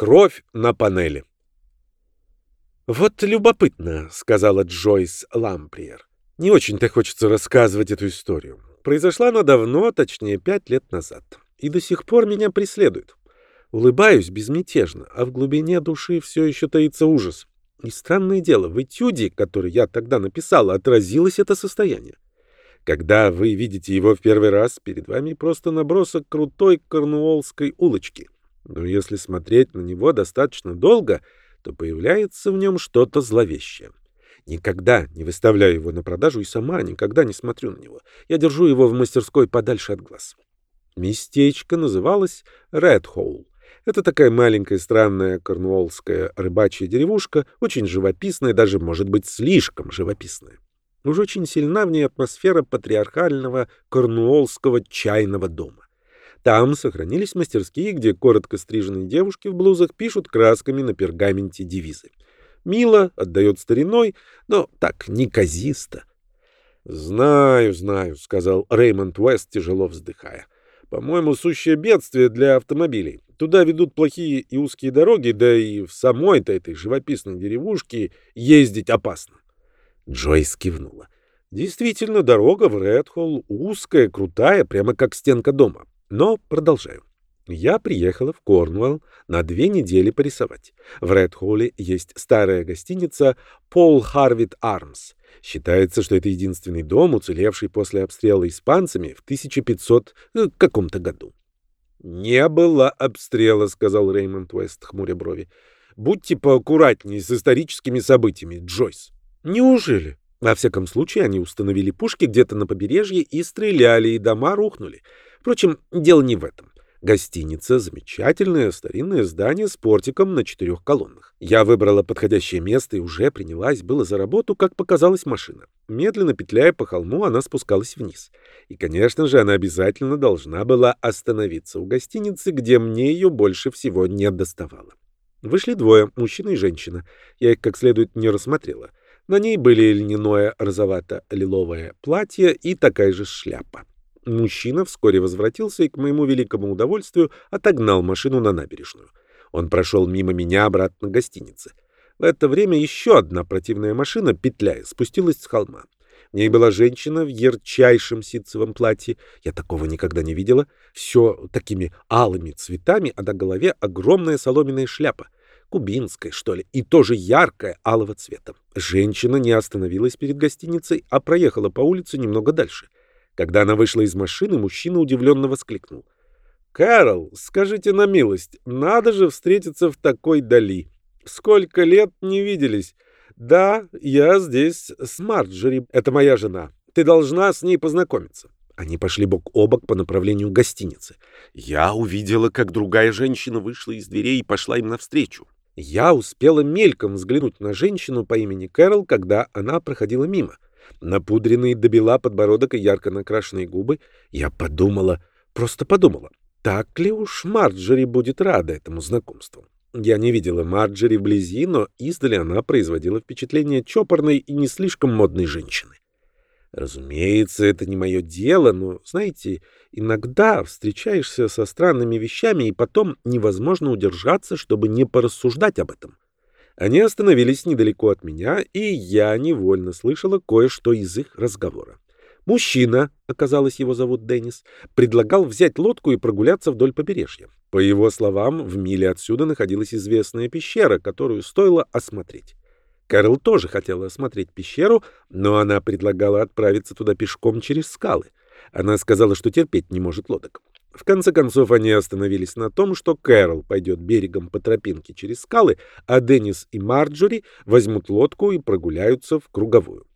Кровь на панели. «Вот любопытно», — сказала Джойс Ламприер. «Не очень-то хочется рассказывать эту историю. Произошла она давно, точнее, пять лет назад. И до сих пор меня преследует. Улыбаюсь безмятежно, а в глубине души все еще таится ужас. И странное дело, в этюде, который я тогда написала, отразилось это состояние. Когда вы видите его в первый раз, перед вами просто набросок крутой корнуоллской улочки. Но если смотреть на него достаточно долго, то появляется в нем что-то зловещее. Никогда не выставляю его на продажу и сама никогда не смотрю на него. Я держу его в мастерской подальше от глаз. Местечко называлось Red Hole. Это такая маленькая странная корнуоллская рыбачья деревушка, очень живописная, даже, может быть, слишком живописная. Уж очень сильна в ней атмосфера патриархального корнуоллского чайного дома. Там сохранились мастерские, где коротко стриженные девушки в блузах пишут красками на пергаменте девизы. Мило, отдает стариной, но так неказисто. «Знаю, знаю», — сказал Реймонд Уэст, тяжело вздыхая. «По-моему, сущее бедствие для автомобилей. Туда ведут плохие и узкие дороги, да и в самой-то этой живописной деревушке ездить опасно». Джойс кивнула. Действительно, дорога в Редхолл узкая, крутая, прямо как стенка дома. Но продолжаю. Я приехала в Корнуэлл на две недели порисовать. В Редхолле есть старая гостиница «Пол Харвит Армс». Считается, что это единственный дом, уцелевший после обстрела испанцами в 1500 э, каком-то году. «Не было обстрела», — сказал Реймонд Уэст, хмуря брови. «Будьте поаккуратнее с историческими событиями, Джойс». «Неужели?» Во всяком случае, они установили пушки где-то на побережье и стреляли, и дома рухнули. Впрочем, дело не в этом. Гостиница — замечательное старинное здание с портиком на четырех колоннах. Я выбрала подходящее место и уже принялась было за работу, как показалась машина. Медленно петляя по холму, она спускалась вниз. И, конечно же, она обязательно должна была остановиться у гостиницы, где мне ее больше всего не доставало. Вышли двое, мужчина и женщина. Я их как следует не рассмотрела. На ней были льняное розовато-лиловое платье и такая же шляпа. Мужчина вскоре возвратился и, к моему великому удовольствию, отогнал машину на набережную. Он прошел мимо меня обратно к гостинице. В это время еще одна противная машина, петляя, спустилась с холма. В ней была женщина в ярчайшем ситцевом платье. Я такого никогда не видела. Все такими алыми цветами, а на голове огромная соломенная шляпа. Кубинская, что ли, и тоже яркая, алого цвета. Женщина не остановилась перед гостиницей, а проехала по улице немного дальше — когда она вышла из машины, мужчина удивленно воскликнул. «Кэрол, скажите на милость, надо же встретиться в такой дали. Сколько лет не виделись. Да, я здесь с Марджери, это моя жена. Ты должна с ней познакомиться». Они пошли бок о бок по направлению гостиницы. Я увидела, как другая женщина вышла из дверей и пошла им навстречу. Я успела мельком взглянуть на женщину по имени Кэрол, когда она проходила мимо напудренный до подбородок и ярко накрашенные губы, я подумала, просто подумала, так ли уж Марджери будет рада этому знакомству. Я не видела Марджери вблизи, но издали она производила впечатление чопорной и не слишком модной женщины. Разумеется, это не мое дело, но, знаете, иногда встречаешься со странными вещами, и потом невозможно удержаться, чтобы не порассуждать об этом. Они остановились недалеко от меня, и я невольно слышала кое-что из их разговора. Мужчина, оказалось, его зовут Деннис, предлагал взять лодку и прогуляться вдоль побережья. По его словам, в миле отсюда находилась известная пещера, которую стоило осмотреть. Кэрол тоже хотела осмотреть пещеру, но она предлагала отправиться туда пешком через скалы. Она сказала, что терпеть не может лодок. В конце концов, они остановились на том, что Кэрол пойдет берегом по тропинке через скалы, а Деннис и Марджори возьмут лодку и прогуляются в круговую.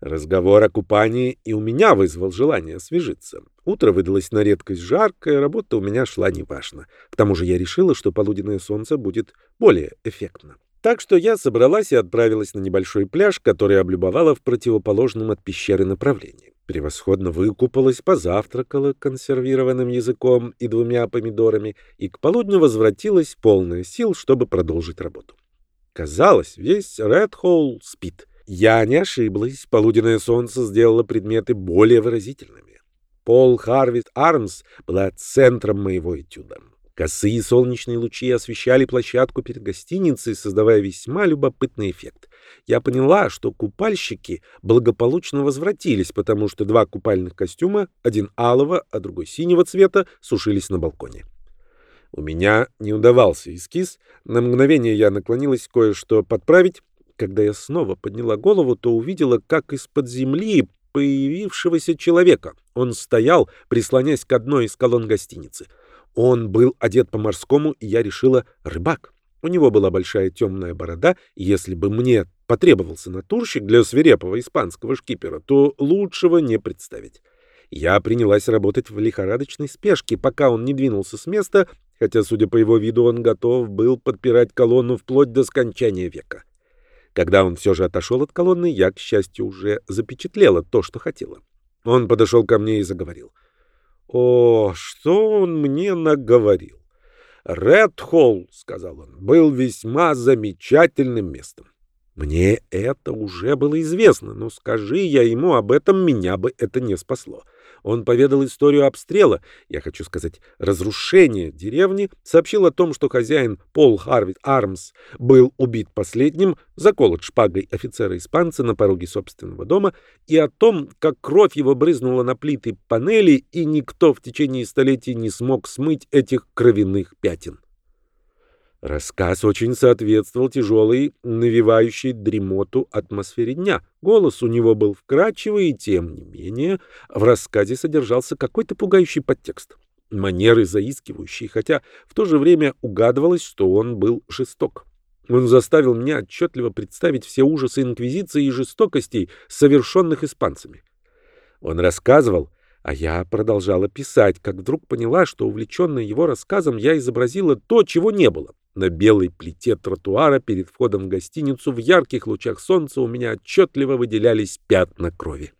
Разговор о купании и у меня вызвал желание освежиться. Утро выдалось на редкость жаркое, работа у меня шла неважно. К тому же я решила, что полуденное солнце будет более эффектно. Так что я собралась и отправилась на небольшой пляж, который облюбовала в противоположном от пещеры направлении. Превосходно выкупалась, позавтракала консервированным языком и двумя помидорами, и к полудню возвратилась полная сил, чтобы продолжить работу. Казалось, весь Ред Холл спит. Я не ошиблась, полуденное солнце сделало предметы более выразительными. Пол Харвит Армс была центром моего этюда. Косые солнечные лучи освещали площадку перед гостиницей, создавая весьма любопытный эффект. Я поняла, что купальщики благополучно возвратились, потому что два купальных костюма, один алого, а другой синего цвета, сушились на балконе. У меня не удавался эскиз. На мгновение я наклонилась кое-что подправить. Когда я снова подняла голову, то увидела, как из-под земли появившегося человека. Он стоял, прислонясь к одной из колонн гостиницы. Он был одет по-морскому, и я решила рыбак. У него была большая темная борода, и если бы мне потребовался натурщик для свирепого испанского шкипера, то лучшего не представить. Я принялась работать в лихорадочной спешке, пока он не двинулся с места, хотя, судя по его виду, он готов был подпирать колонну вплоть до скончания века. Когда он все же отошел от колонны, я, к счастью, уже запечатлела то, что хотела. Он подошел ко мне и заговорил — о, что он мне наговорил! Редхолл, — сказал он, — был весьма замечательным местом. Мне это уже было известно, но скажи я ему об этом, меня бы это не спасло. Он поведал историю обстрела, я хочу сказать, разрушения деревни, сообщил о том, что хозяин Пол Харвит Армс был убит последним, заколот шпагой офицера-испанца на пороге собственного дома, и о том, как кровь его брызнула на плиты панели, и никто в течение столетий не смог смыть этих кровяных пятен. Рассказ очень соответствовал тяжелой, навевающей дремоту атмосфере дня. Голос у него был вкрадчивый, и тем не менее в рассказе содержался какой-то пугающий подтекст. Манеры заискивающие, хотя в то же время угадывалось, что он был жесток. Он заставил меня отчетливо представить все ужасы инквизиции и жестокостей, совершенных испанцами. Он рассказывал, а я продолжала писать, как вдруг поняла, что, увлеченная его рассказом, я изобразила то, чего не было. На белой плите тротуара перед входом в гостиницу в ярких лучах солнца у меня отчетливо выделялись пятна крови.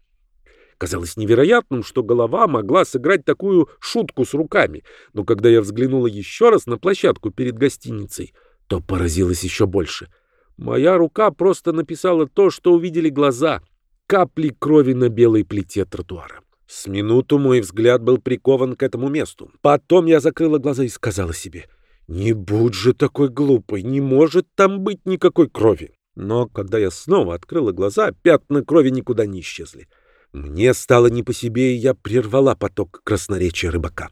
Казалось невероятным, что голова могла сыграть такую шутку с руками, но когда я взглянула еще раз на площадку перед гостиницей, то поразилась еще больше. Моя рука просто написала то, что увидели глаза — капли крови на белой плите тротуара. С минуту мой взгляд был прикован к этому месту. Потом я закрыла глаза и сказала себе — не будь же такой глупой, не может там быть никакой крови. Но когда я снова открыла глаза, пятна крови никуда не исчезли. Мне стало не по себе, и я прервала поток красноречия рыбака.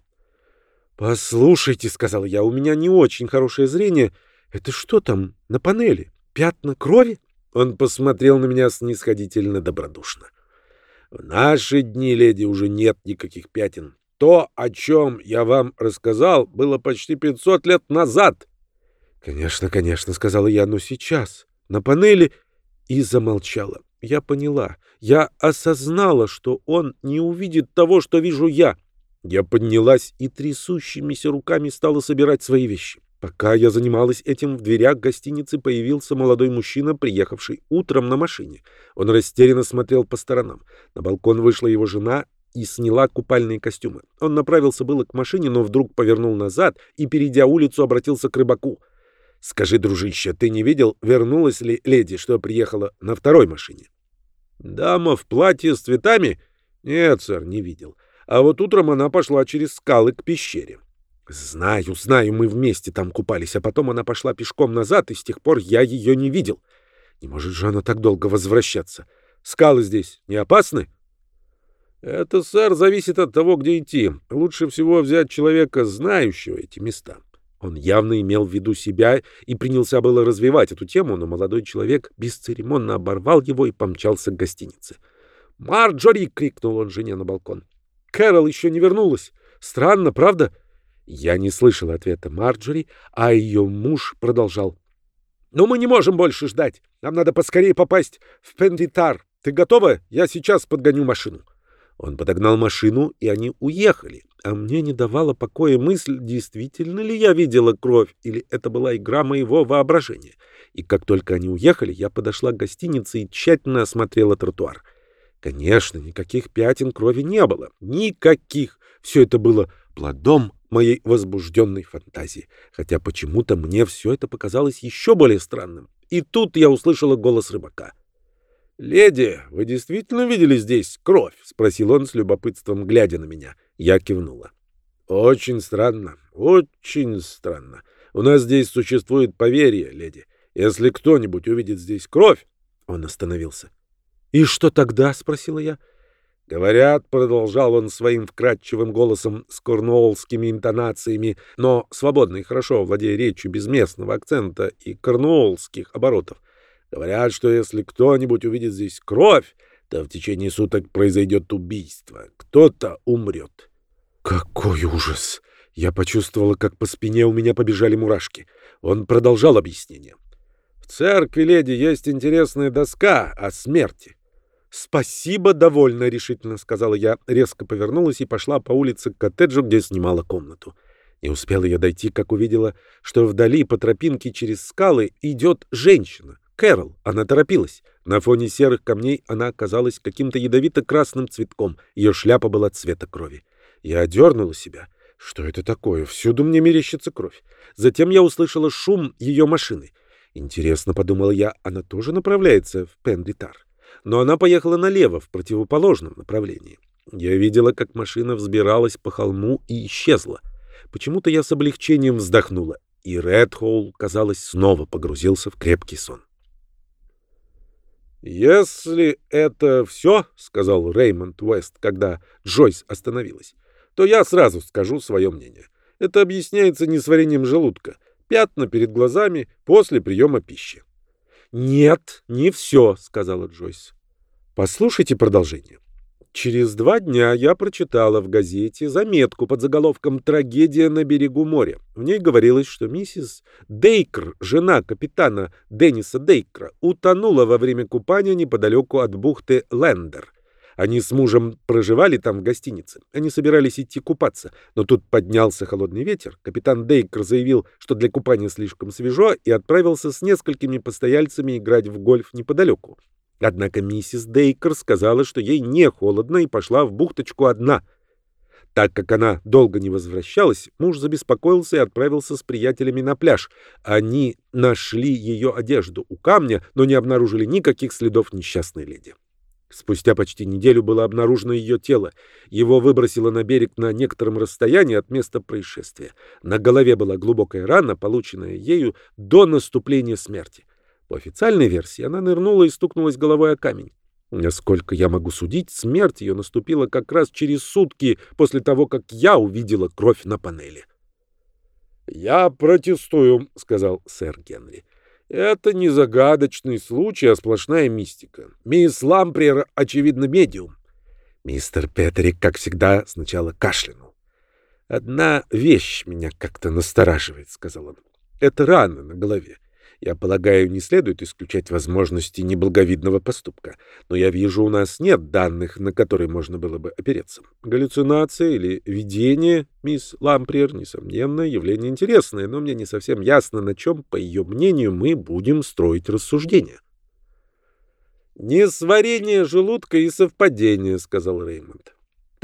«Послушайте», — сказал я, — «у меня не очень хорошее зрение. Это что там на панели? Пятна крови?» Он посмотрел на меня снисходительно добродушно. «В наши дни, леди, уже нет никаких пятен. То, о чем я вам рассказал, было почти 500 лет назад. — Конечно, конечно, — сказала я, — но сейчас, на панели... И замолчала. Я поняла. Я осознала, что он не увидит того, что вижу я. Я поднялась и трясущимися руками стала собирать свои вещи. Пока я занималась этим, в дверях гостиницы появился молодой мужчина, приехавший утром на машине. Он растерянно смотрел по сторонам. На балкон вышла его жена и сняла купальные костюмы. Он направился было к машине, но вдруг повернул назад и, перейдя улицу, обратился к рыбаку. «Скажи, дружище, ты не видел, вернулась ли леди, что приехала на второй машине?» «Дама в платье с цветами?» «Нет, сэр, не видел. А вот утром она пошла через скалы к пещере». «Знаю, знаю, мы вместе там купались, а потом она пошла пешком назад, и с тех пор я ее не видел. Не может же она так долго возвращаться. Скалы здесь не опасны?» Это, сэр, зависит от того, где идти. Лучше всего взять человека, знающего эти места. Он явно имел в виду себя и принялся было развивать эту тему, но молодой человек бесцеремонно оборвал его и помчался к гостинице. «Марджори!» — крикнул он жене на балкон. «Кэрол еще не вернулась. Странно, правда?» Я не слышал ответа Марджори, а ее муж продолжал. «Но мы не можем больше ждать. Нам надо поскорее попасть в Пендитар. Ты готова? Я сейчас подгоню машину». Он подогнал машину, и они уехали. А мне не давала покоя мысль, действительно ли я видела кровь, или это была игра моего воображения. И как только они уехали, я подошла к гостинице и тщательно осмотрела тротуар. Конечно, никаких пятен крови не было. Никаких. Все это было плодом моей возбужденной фантазии. Хотя почему-то мне все это показалось еще более странным. И тут я услышала голос рыбака — «Леди, вы действительно видели здесь кровь?» — спросил он с любопытством, глядя на меня. Я кивнула. Очень странно, очень странно. У нас здесь существует поверье, леди. Если кто-нибудь увидит здесь кровь... Он остановился. «И что тогда?» — спросила я. «Говорят», — продолжал он своим вкрадчивым голосом с корнуоллскими интонациями, но свободно и хорошо владея речью без местного акцента и корнуоллских оборотов. «Говорят, что если кто-нибудь увидит здесь кровь, то в течение суток произойдет убийство. Кто-то умрет». «Какой ужас!» Я почувствовала, как по спине у меня побежали мурашки. Он продолжал объяснение. «В церкви, леди, есть интересная доска о смерти. «Спасибо, довольно», — решительно сказала я, резко повернулась и пошла по улице к коттеджу, где снимала комнату. Не успела я дойти, как увидела, что вдали по тропинке через скалы идет женщина. Кэрол, она торопилась. На фоне серых камней она оказалась каким-то ядовито-красным цветком. Ее шляпа была цвета крови. Я одернула себя. Что это такое? Всюду мне мерещится кровь. Затем я услышала шум ее машины. Интересно, подумала я, она тоже направляется в Пенритар но она поехала налево, в противоположном направлении. Я видела, как машина взбиралась по холму и исчезла. Почему-то я с облегчением вздохнула, и Редхолл, казалось, снова погрузился в крепкий сон. «Если это все, — сказал Реймонд Уэст, когда Джойс остановилась, — то я сразу скажу свое мнение. Это объясняется несварением желудка, пятна перед глазами после приема пищи. «Нет, не все», — сказала Джойс. «Послушайте продолжение. Через два дня я прочитала в газете заметку под заголовком «Трагедия на берегу моря». В ней говорилось, что миссис Дейкер, жена капитана Денниса Дейкера, утонула во время купания неподалеку от бухты Лендер. Они с мужем проживали там в гостинице. Они собирались идти купаться, но тут поднялся холодный ветер. Капитан Дейкер заявил, что для купания слишком свежо, и отправился с несколькими постояльцами играть в гольф неподалеку. Однако миссис Дейкер сказала, что ей не холодно, и пошла в бухточку одна. Так как она долго не возвращалась, муж забеспокоился и отправился с приятелями на пляж. Они нашли ее одежду у камня, но не обнаружили никаких следов несчастной леди. Спустя почти неделю было обнаружено ее тело. Его выбросило на берег на некотором расстоянии от места происшествия. На голове была глубокая рана, полученная ею до наступления смерти. По официальной версии она нырнула и стукнулась головой о камень. Насколько я могу судить, смерть ее наступила как раз через сутки после того, как я увидела кровь на панели. «Я протестую», — сказал сэр Генри. Это не загадочный случай, а сплошная мистика. Мисс Ламприер, очевидно, медиум. Мистер Петрик, как всегда, сначала кашлянул. «Одна вещь меня как-то настораживает», — сказал он. «Это рана на голове. Я полагаю, не следует исключать возможности неблаговидного поступка. Но я вижу, у нас нет данных, на которые можно было бы опереться. Галлюцинация или видение, мисс Ламприер, несомненно, явление интересное, но мне не совсем ясно, на чем, по ее мнению, мы будем строить рассуждения. «Несварение желудка и совпадение», — сказал Реймонд.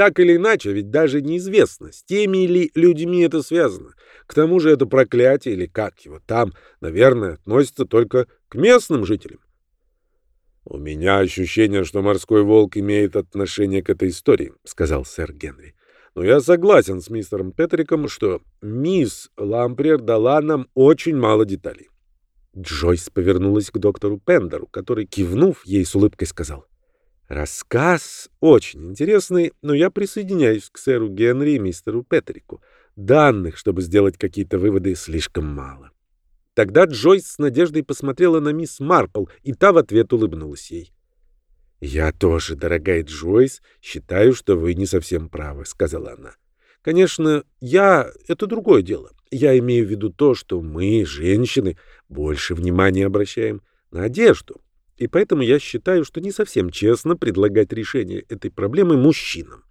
Так или иначе, ведь даже неизвестно, с теми ли людьми это связано. К тому же это проклятие, или как его там, наверное, относится только к местным жителям. «У меня ощущение, что морской волк имеет отношение к этой истории», — сказал сэр Генри. «Но я согласен с мистером Петриком, что мисс Ламприер дала нам очень мало деталей». Джойс повернулась к доктору Пендеру, который, кивнув, ей с улыбкой сказал. Рассказ очень интересный, но я присоединяюсь к сэру Генри и мистеру Петрику. Данных, чтобы сделать какие-то выводы, слишком мало. Тогда Джойс с надеждой посмотрела на мисс Марпл, и та в ответ улыбнулась ей. «Я тоже, дорогая Джойс, считаю, что вы не совсем правы», — сказала она. «Конечно, я — это другое дело. Я имею в виду то, что мы, женщины, больше внимания обращаем на одежду, и поэтому я считаю, что не совсем честно предлагать решение этой проблемы мужчинам.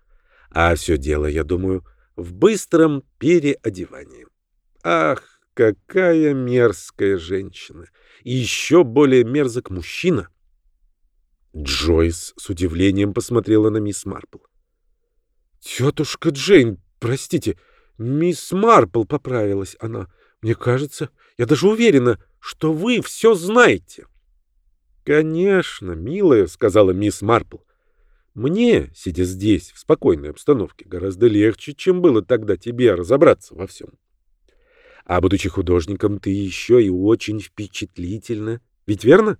А все дело, я думаю, в быстром переодевании. Ах, какая мерзкая женщина! И еще более мерзок мужчина! Джойс с удивлением посмотрела на мисс Марпл. «Тетушка Джейн, простите, мисс Марпл поправилась она. Мне кажется, я даже уверена, что вы все знаете». «Конечно, милая», — сказала мисс Марпл. Мне, сидя здесь, в спокойной обстановке, гораздо легче, чем было тогда тебе разобраться во всем. А будучи художником, ты еще и очень впечатлительна. Ведь верно?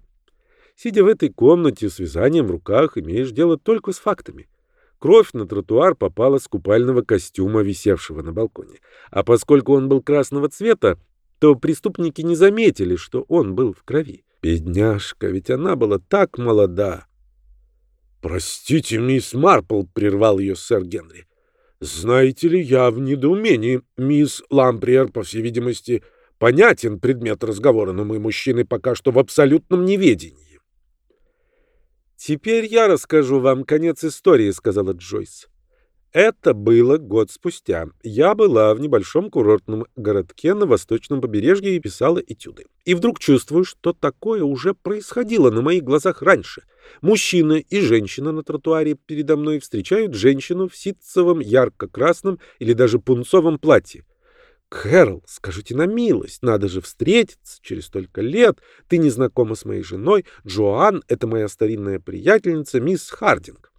Сидя в этой комнате с вязанием в руках, имеешь дело только с фактами. Кровь на тротуар попала с купального костюма, висевшего на балконе. А поскольку он был красного цвета, то преступники не заметили, что он был в крови. Бедняжка, ведь она была так молода. «Простите, мисс Марпл», — прервал ее сэр Генри. «Знаете ли, я в недоумении. Мисс Ламприер, по всей видимости, понятен предмет разговора, но мы, мужчины, пока что в абсолютном неведении». «Теперь я расскажу вам конец истории», — сказала Джойс. Это было год спустя. Я была в небольшом курортном городке на восточном побережье и писала этюды. И вдруг чувствую, что такое уже происходило на моих глазах раньше. Мужчина и женщина на тротуаре передо мной встречают женщину в ситцевом ярко-красном или даже пунцовом платье. «Кэрол, скажите на милость, надо же встретиться через столько лет. Ты не знакома с моей женой. Джоан — это моя старинная приятельница, мисс Хардинг.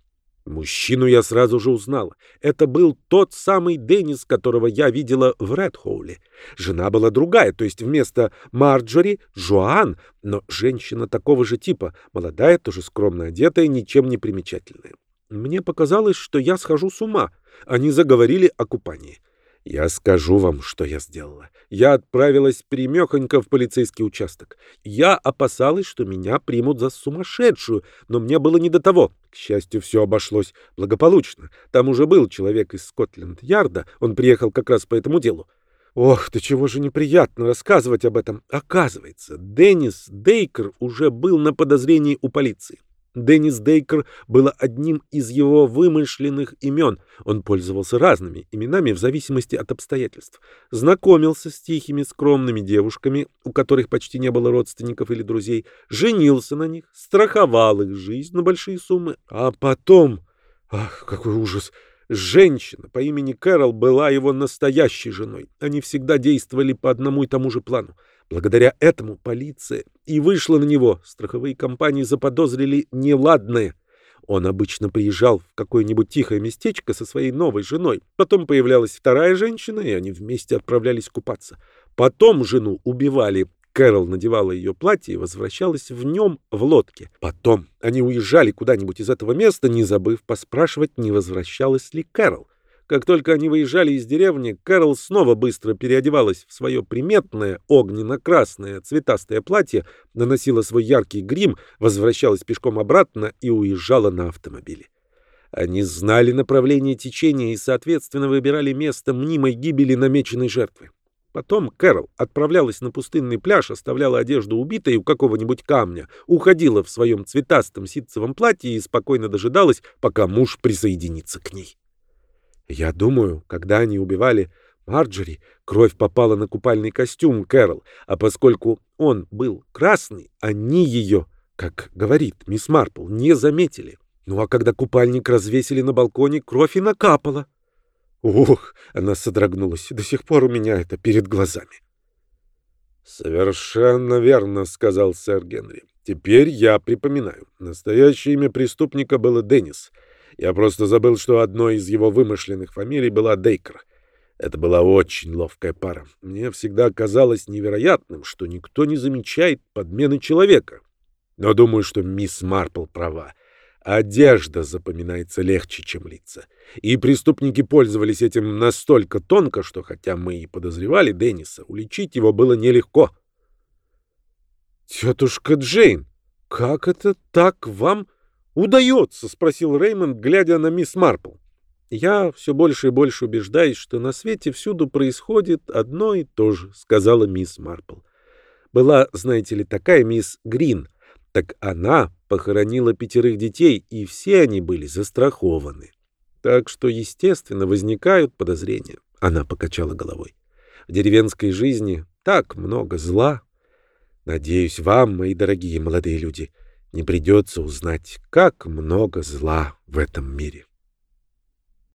Мужчину я сразу же узнала. Это был тот самый Деннис, которого я видела в Редхоуле. Жена была другая, то есть вместо Марджори — Жоан, но женщина такого же типа, молодая, тоже скромно одетая, ничем не примечательная. Мне показалось, что я схожу с ума. Они заговорили о купании. Я скажу вам, что я сделала. Я отправилась примехонько в полицейский участок. Я опасалась, что меня примут за сумасшедшую, но мне было не до того. К счастью, все обошлось благополучно. Там уже был человек из Скотленд-Ярда, он приехал как раз по этому делу. Ох, да чего же неприятно рассказывать об этом. Оказывается, Деннис Дейкер уже был на подозрении у полиции. Деннис Дейкер было одним из его вымышленных имен. Он пользовался разными именами в зависимости от обстоятельств. Знакомился с тихими, скромными девушками, у которых почти не было родственников или друзей, женился на них, страховал их жизнь на большие суммы, а потом... Ах, какой ужас! Женщина по имени Кэрол была его настоящей женой. Они всегда действовали по одному и тому же плану. Благодаря этому полиция и вышла на него. Страховые компании заподозрили неладное. Он обычно приезжал в какое-нибудь тихое местечко со своей новой женой. Потом появлялась вторая женщина, и они вместе отправлялись купаться. Потом жену убивали. Кэрол надевала ее платье и возвращалась в нем в лодке. Потом они уезжали куда-нибудь из этого места, не забыв поспрашивать, не возвращалась ли Кэрол. Как только они выезжали из деревни, Кэрол снова быстро переодевалась в свое приметное огненно-красное цветастое платье, наносила свой яркий грим, возвращалась пешком обратно и уезжала на автомобиле. Они знали направление течения и, соответственно, выбирали место мнимой гибели намеченной жертвы. Потом Кэрол отправлялась на пустынный пляж, оставляла одежду убитой у какого-нибудь камня, уходила в своем цветастом ситцевом платье и спокойно дожидалась, пока муж присоединится к ней. Я думаю, когда они убивали Марджори, кровь попала на купальный костюм Кэрол, а поскольку он был красный, они ее, как говорит мисс Марпл, не заметили. Ну а когда купальник развесили на балконе, кровь и накапала. Ух, она содрогнулась. До сих пор у меня это перед глазами. Совершенно верно, сказал сэр Генри. Теперь я припоминаю. Настоящее имя преступника было Деннис. Я просто забыл, что одной из его вымышленных фамилий была Дейкер. Это была очень ловкая пара. Мне всегда казалось невероятным, что никто не замечает подмены человека. Но думаю, что мисс Марпл права. Одежда запоминается легче, чем лица. И преступники пользовались этим настолько тонко, что, хотя мы и подозревали Денниса, уличить его было нелегко. «Тетушка Джейн, как это так вам удается?» — спросил Реймонд, глядя на мисс Марпл. «Я все больше и больше убеждаюсь, что на свете всюду происходит одно и то же», — сказала мисс Марпл. «Была, знаете ли, такая мисс Грин. Так она похоронила пятерых детей, и все они были застрахованы. Так что, естественно, возникают подозрения». Она покачала головой. «В деревенской жизни так много зла. Надеюсь, вам, мои дорогие молодые люди, — не придется узнать, как много зла в этом мире.